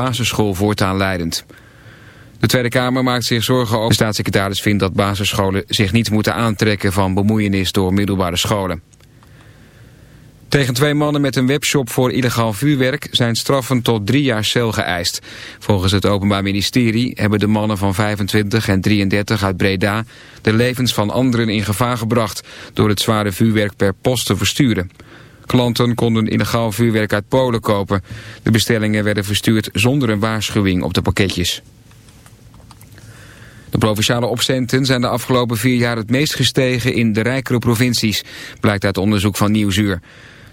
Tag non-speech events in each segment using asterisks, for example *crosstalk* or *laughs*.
basisschool voortaan leidend. De Tweede Kamer maakt zich zorgen over. De staatssecretaris vindt dat basisscholen zich niet moeten aantrekken van bemoeienis door middelbare scholen. Tegen twee mannen met een webshop voor illegaal vuurwerk zijn straffen tot drie jaar cel geëist. Volgens het Openbaar Ministerie hebben de mannen van 25 en 33 uit Breda de levens van anderen in gevaar gebracht door het zware vuurwerk per post te versturen. Klanten konden illegaal vuurwerk uit Polen kopen. De bestellingen werden verstuurd zonder een waarschuwing op de pakketjes. De provinciale opcenten zijn de afgelopen vier jaar het meest gestegen in de rijkere provincies, blijkt uit onderzoek van Nieuwsuur.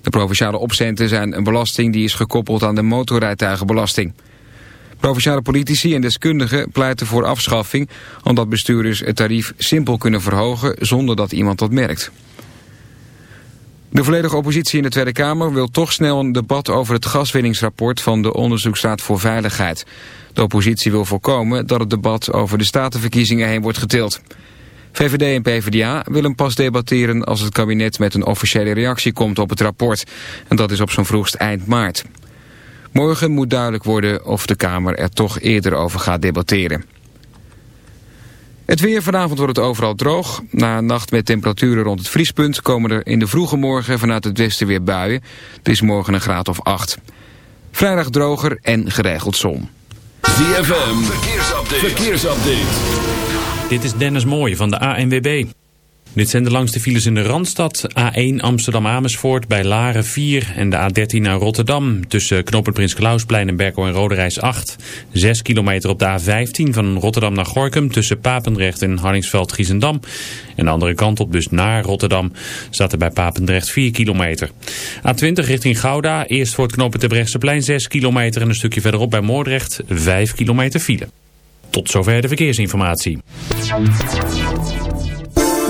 De provinciale opcenten zijn een belasting die is gekoppeld aan de motorrijtuigenbelasting. Provinciale politici en deskundigen pleiten voor afschaffing... omdat bestuurders het tarief simpel kunnen verhogen zonder dat iemand dat merkt. De volledige oppositie in de Tweede Kamer wil toch snel een debat over het gaswinningsrapport van de Onderzoeksraad voor Veiligheid. De oppositie wil voorkomen dat het debat over de statenverkiezingen heen wordt getild. VVD en PvdA willen pas debatteren als het kabinet met een officiële reactie komt op het rapport. En dat is op zo'n vroegst eind maart. Morgen moet duidelijk worden of de Kamer er toch eerder over gaat debatteren. Het weer vanavond wordt het overal droog. Na een nacht met temperaturen rond het vriespunt komen er in de vroege morgen vanuit het westen weer buien. Het is morgen een graad of 8. Vrijdag droger en geregeld zon. ZFM, verkeersupdate. verkeersupdate. Dit is Dennis Mooij van de ANWB. Dit zijn de langste files in de Randstad. A1 Amsterdam-Amersfoort bij Laren 4 en de A13 naar Rotterdam. Tussen knooppunt Prins Klausplein en Berkel en Roderijs 8. 6 kilometer op de A15 van Rotterdam naar Gorkum tussen Papendrecht en Harningsveld-Giezendam. En de andere kant op dus naar Rotterdam staat er bij Papendrecht 4 kilometer. A20 richting Gouda. Eerst voor het knooppunt Terbrechtseplein 6 kilometer en een stukje verderop bij Moordrecht 5 kilometer file. Tot zover de verkeersinformatie.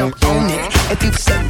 jump on it. If you've said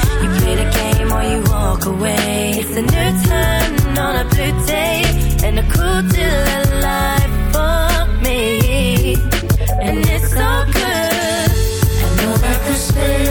Play the game or you walk away. It's a new turn on a blue day. And a cool deal of life for me. And it's so good. I know that the spirits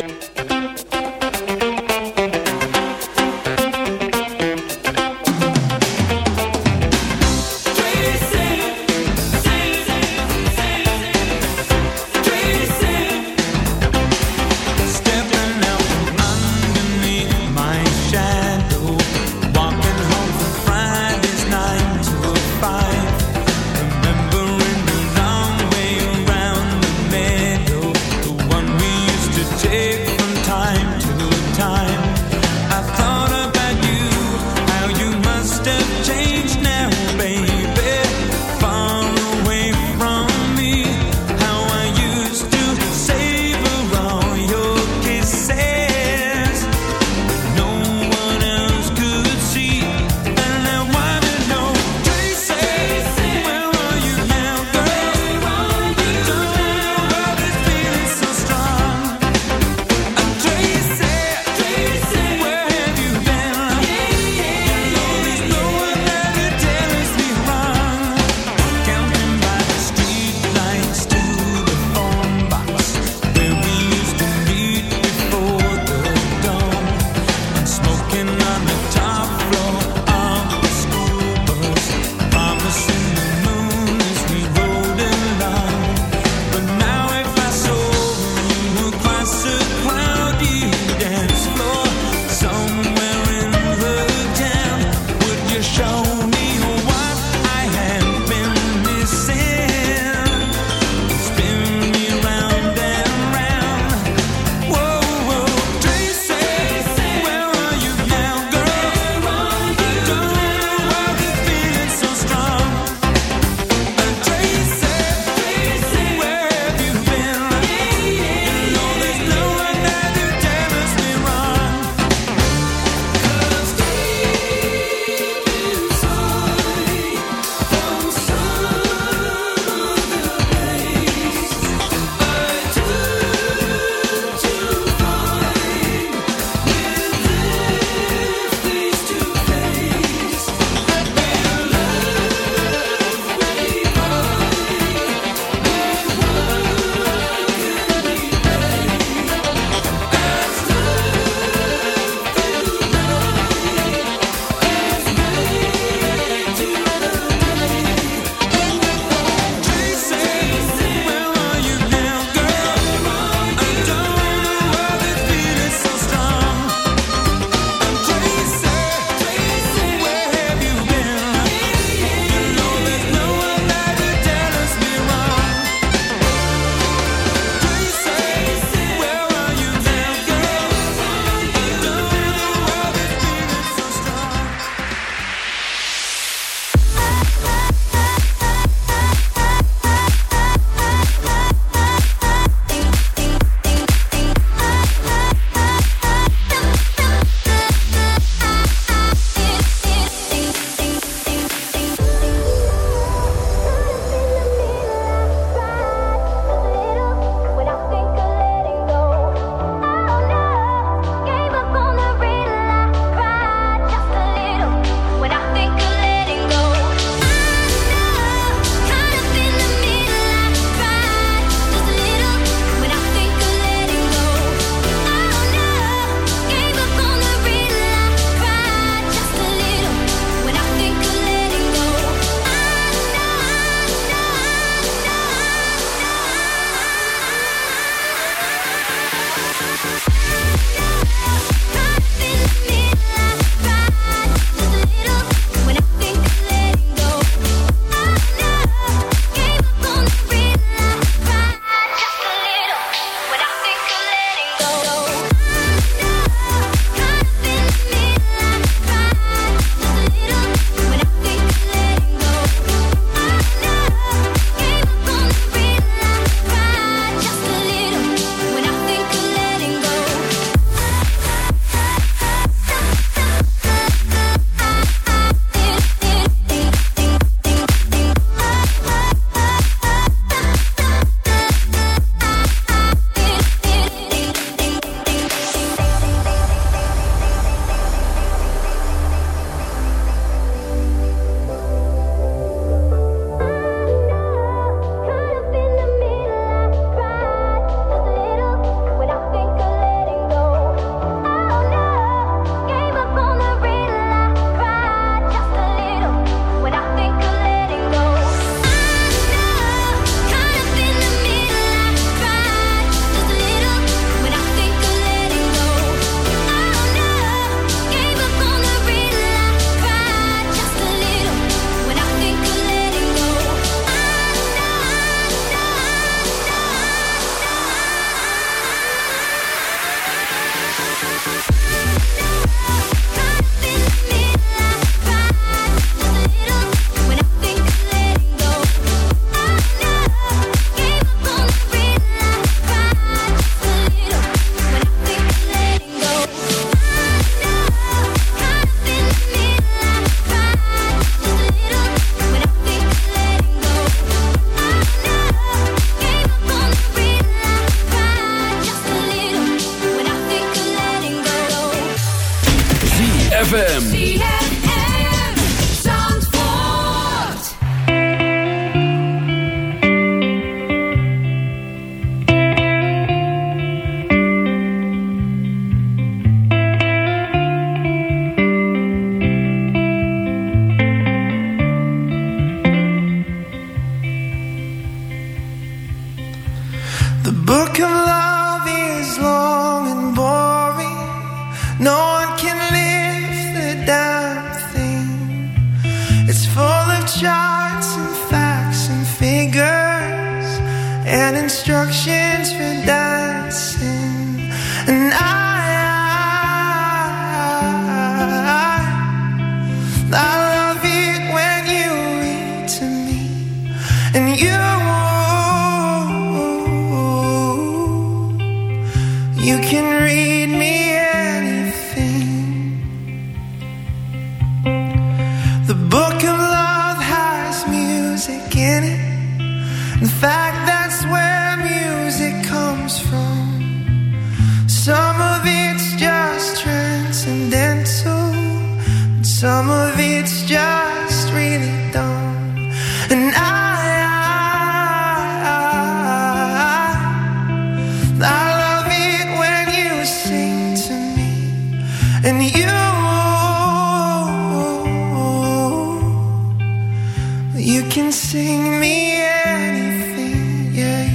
sing me anything, yeah.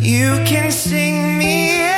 You, you can sing me anything.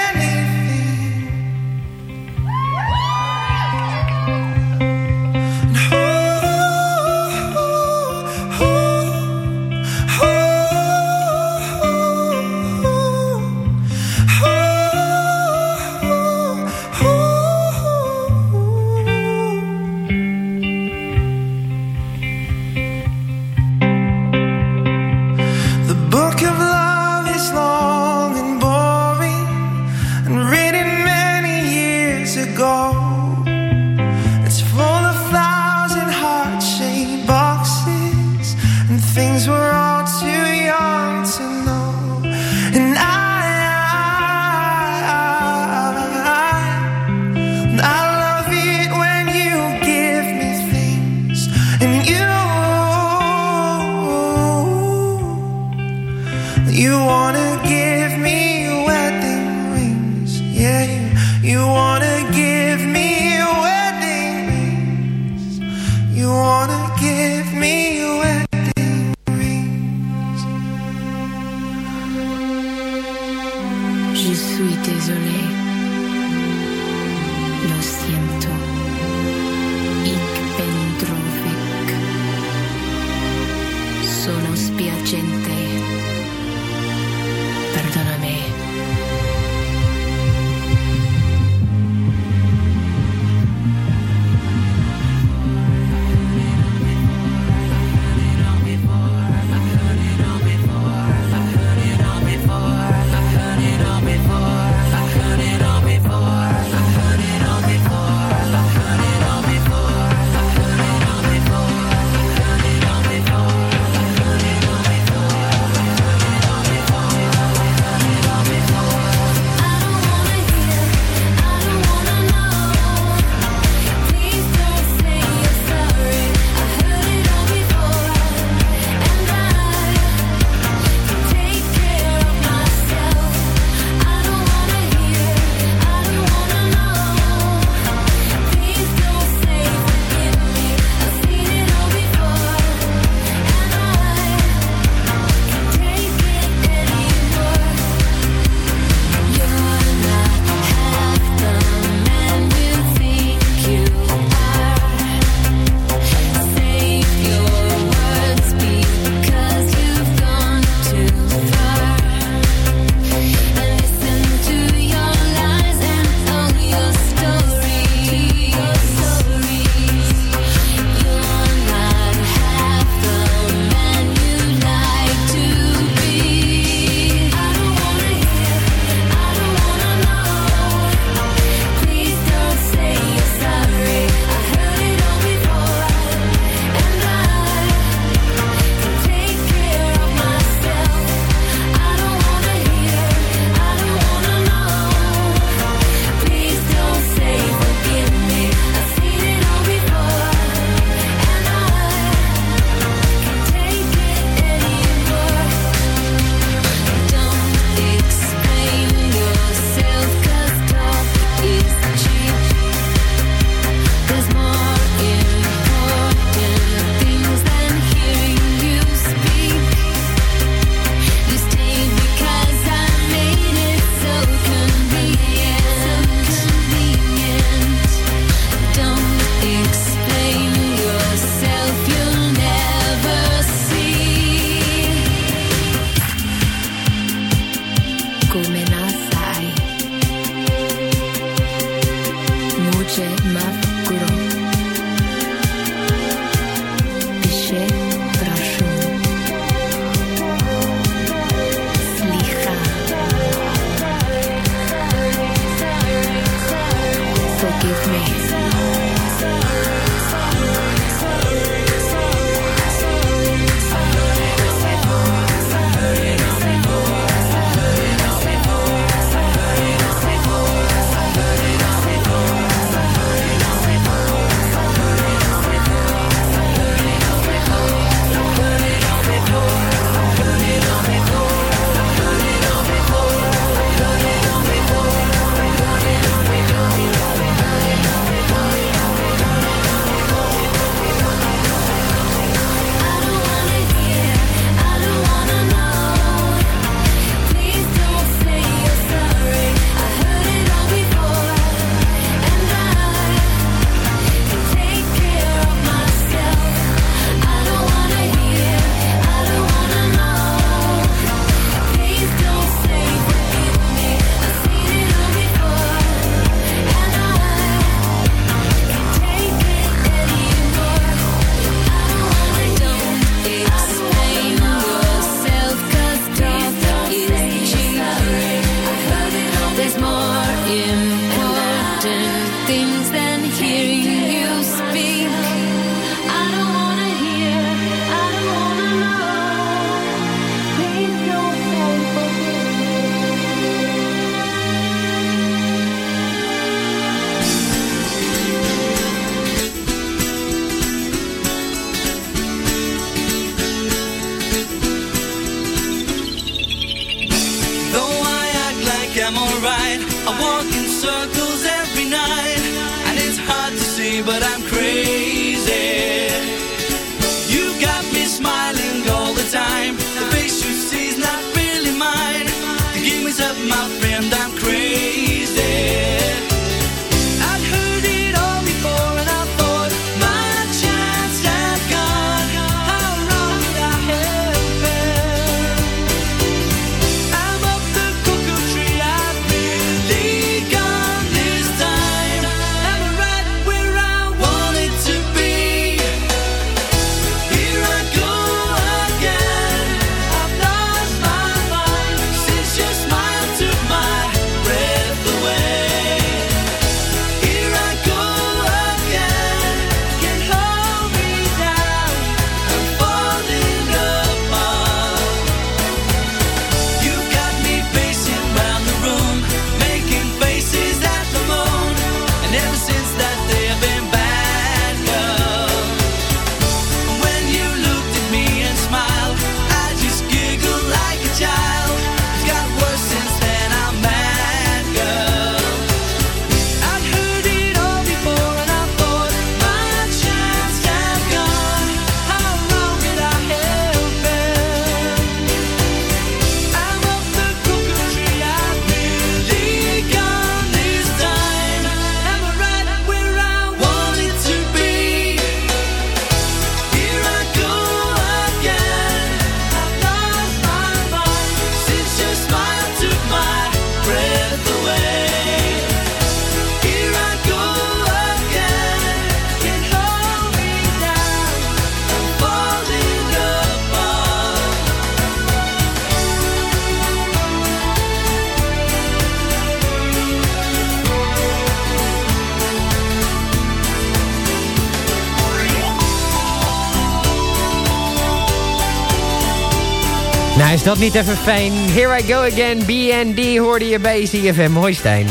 Dat niet even fijn? Here I go again, BND hoorde je bij CFM. Hoi Stijn.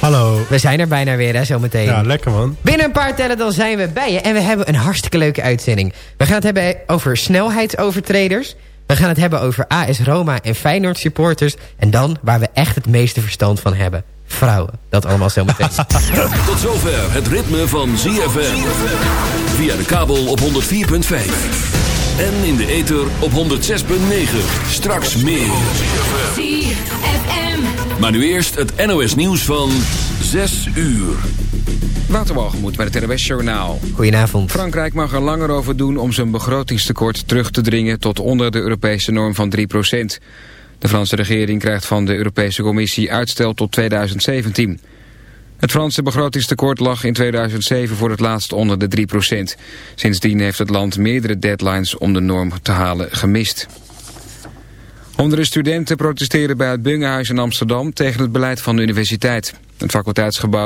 Hallo. We zijn er bijna weer, hè, zometeen. Ja, lekker man. Binnen een paar tellen dan zijn we bij je. En we hebben een hartstikke leuke uitzending. We gaan het hebben over snelheidsovertreders. We gaan het hebben over AS Roma en Feyenoord supporters. En dan, waar we echt het meeste verstand van hebben. Vrouwen. Dat allemaal zometeen. *laughs* Tot zover het ritme van ZFM. Via de kabel op 104.5. En in de ether op 106.9. Straks meer. Maar nu eerst het NOS nieuws van 6 uur. Waterwalgemoed bij het NOS Journaal. Goedenavond. Frankrijk mag er langer over doen om zijn begrotingstekort terug te dringen tot onder de Europese norm van 3% De Franse regering krijgt van de Europese Commissie uitstel tot 2017. Het Franse begrotingstekort lag in 2007 voor het laatst onder de 3% Sindsdien heeft het land meerdere deadlines om de norm te halen gemist. Honderden studenten protesteren bij het Bungehuis in Amsterdam tegen het beleid van de universiteit. Het faculteitsgebouw